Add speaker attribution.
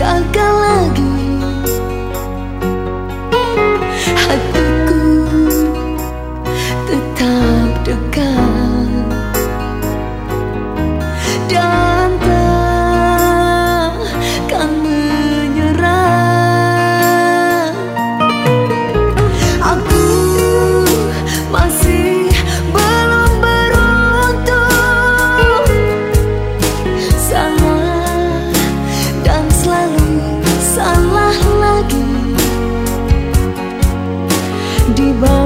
Speaker 1: gagal lagi. di bawah